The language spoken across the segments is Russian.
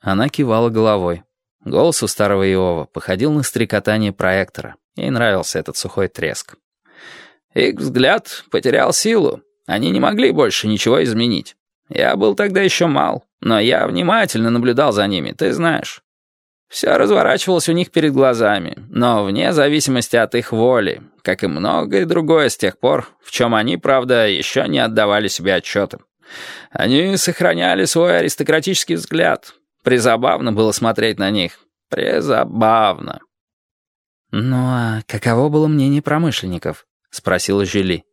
Она кивала головой. Голос у старого Иова походил на стрекотание проектора. Ей нравился этот сухой треск. Их взгляд потерял силу. Они не могли больше ничего изменить. Я был тогда еще мал, но я внимательно наблюдал за ними, ты знаешь. Все разворачивалось у них перед глазами, но вне зависимости от их воли, как и многое другое с тех пор, в чем они, правда, еще не отдавали себе отчета. Они сохраняли свой аристократический взгляд. Призабавно было смотреть на них. Призабавно. «Ну а каково было мнение промышленников?» — спросила Жюли.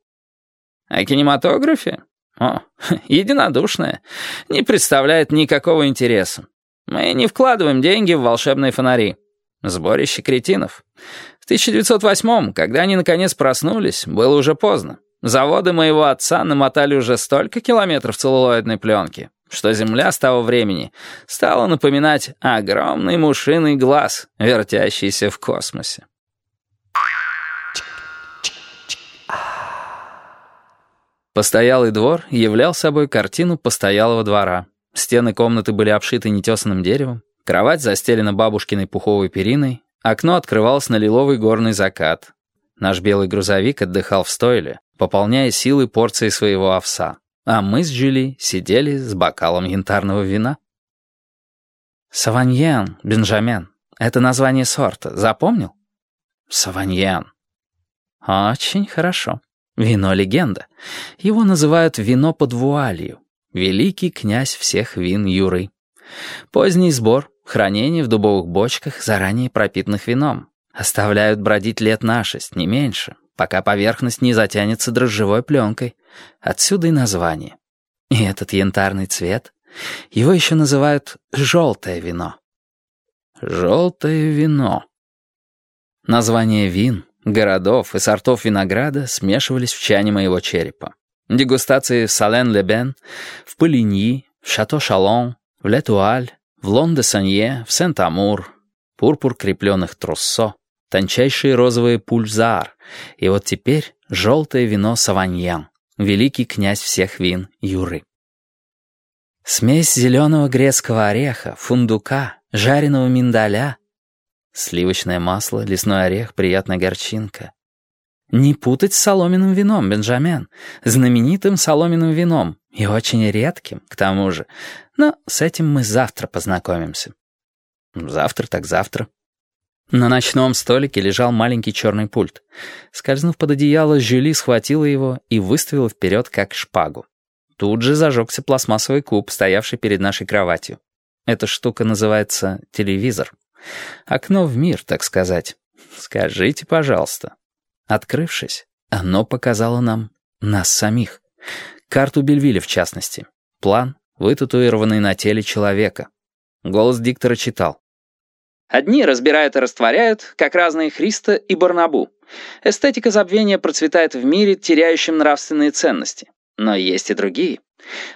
«О кинематографе? О, единодушное. Не представляет никакого интереса. Мы не вкладываем деньги в волшебные фонари. Сборище кретинов. В 1908-м, когда они наконец проснулись, было уже поздно. Заводы моего отца намотали уже столько километров целлулоидной пленки, что Земля с того времени стала напоминать огромный мушиный глаз, вертящийся в космосе. Постоялый двор являл собой картину постоялого двора. Стены комнаты были обшиты нетесанным деревом, кровать застелена бабушкиной пуховой периной, окно открывалось на лиловый горный закат. Наш белый грузовик отдыхал в стойле, пополняя силы порции своего овса, а мы с Жюли сидели с бокалом янтарного вина. «Саваньен, Бенджамен. Это название сорта. Запомнил?» «Саваньен». «Очень хорошо. Вино-легенда. Его называют вино под вуалью великий князь всех вин Юры. Поздний сбор, хранение в дубовых бочках, заранее пропитанных вином. Оставляют бродить лет на шесть, не меньше, пока поверхность не затянется дрожжевой пленкой. Отсюда и название. И этот янтарный цвет, его еще называют «желтое вино». «Желтое вино». Названия вин, городов и сортов винограда смешивались в чане моего черепа. Дегустации в Сален-Лебен, в Полиньи, в Шато-Шалон, в Летуаль, в Лон-де-Санье, в Сент-Амур, пурпур крепленных труссо, тончайшие розовые пульзар, и вот теперь желтое вино Саваньян, великий князь всех вин Юры. Смесь зеленого грецкого ореха, фундука, жареного миндаля, сливочное масло, лесной орех, приятная горчинка, не путать с соломенным вином, Бенджамен. Знаменитым соломенным вином. И очень редким, к тому же. Но с этим мы завтра познакомимся. Завтра так завтра. На ночном столике лежал маленький черный пульт. Скользнув под одеяло, Жюли схватила его и выставила вперед, как шпагу. Тут же зажегся пластмассовый куб, стоявший перед нашей кроватью. Эта штука называется телевизор. Окно в мир, так сказать. Скажите, пожалуйста, Открывшись, оно показало нам нас самих. Карту Бельвиля, в частности. План, вытатуированный на теле человека. Голос диктора читал. Одни разбирают и растворяют, как разные Христа и Барнабу. Эстетика забвения процветает в мире, теряющем нравственные ценности. Но есть и другие.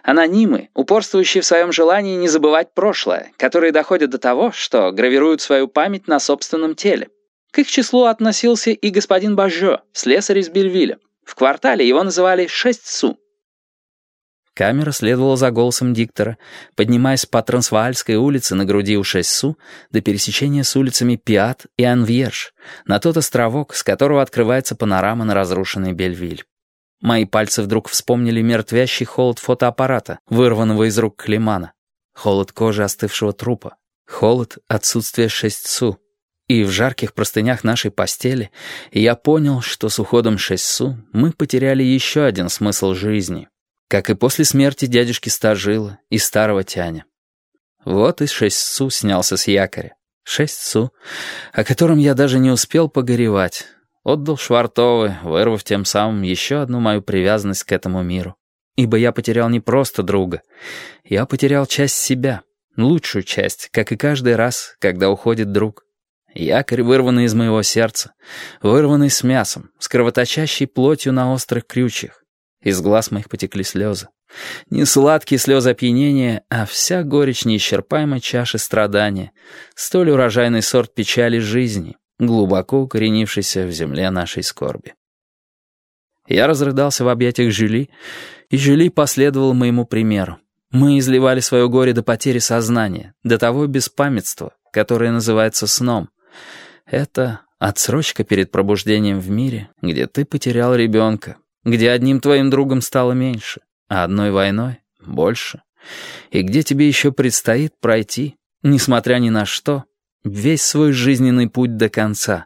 Анонимы, упорствующие в своем желании не забывать прошлое, которые доходят до того, что гравируют свою память на собственном теле. К их числу относился и господин Бажо, слесарь из Бельвиля. В квартале его называли «шесть су». Камера следовала за голосом диктора, поднимаясь по Трансваальской улице на груди у шесть су до пересечения с улицами Пиат и Анвьерш, на тот островок, с которого открывается панорама на разрушенный Бельвиль. Мои пальцы вдруг вспомнили мертвящий холод фотоаппарата, вырванного из рук Климана. Холод кожи остывшего трупа. Холод отсутствия шесть су. И в жарких простынях нашей постели я понял, что с уходом Шессу мы потеряли еще один смысл жизни, как и после смерти дядюшки Стажила и старого Тяня. Вот и Шессу снялся с якоря. Шесть о котором я даже не успел погоревать. Отдал Швартовы, вырвав тем самым еще одну мою привязанность к этому миру. Ибо я потерял не просто друга. Я потерял часть себя, лучшую часть, как и каждый раз, когда уходит друг. Якорь, вырванный из моего сердца, вырванный с мясом, с кровоточащей плотью на острых крючьях. Из глаз моих потекли слезы. Не сладкие слезы опьянения, а вся горечь неисчерпаемой чаши страдания, столь урожайный сорт печали жизни, глубоко укоренившийся в земле нашей скорби. Я разрыдался в объятиях Жюли, и Жюли последовал моему примеру. Мы изливали свое горе до потери сознания, до того беспамятства, которое называется сном. Это отсрочка перед пробуждением в мире, где ты потерял ребенка, где одним твоим другом стало меньше, а одной войной — больше, и где тебе еще предстоит пройти, несмотря ни на что, весь свой жизненный путь до конца,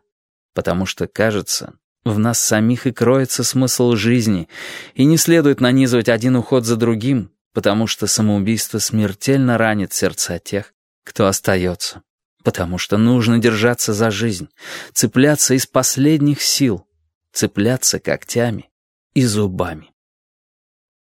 потому что, кажется, в нас самих и кроется смысл жизни, и не следует нанизывать один уход за другим, потому что самоубийство смертельно ранит сердца тех, кто остается, потому что нужно держаться за жизнь, цепляться из последних сил, цепляться когтями и зубами.